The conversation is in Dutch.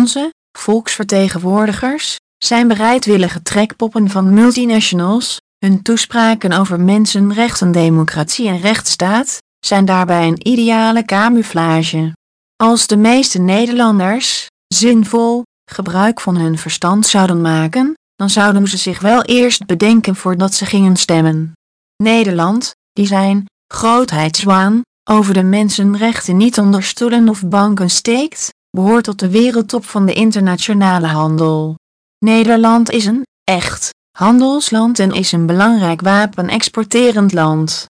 Onze volksvertegenwoordigers zijn bereidwillige trekpoppen van multinationals, hun toespraken over mensenrechten, democratie en rechtsstaat zijn daarbij een ideale camouflage. Als de meeste Nederlanders zinvol gebruik van hun verstand zouden maken, dan zouden ze zich wel eerst bedenken voordat ze gingen stemmen. Nederland, die zijn grootheidswaan over de mensenrechten niet onder stoelen of banken steekt, behoort tot de wereldtop van de internationale handel. Nederland is een echt handelsland en is een belangrijk wapen-exporterend land.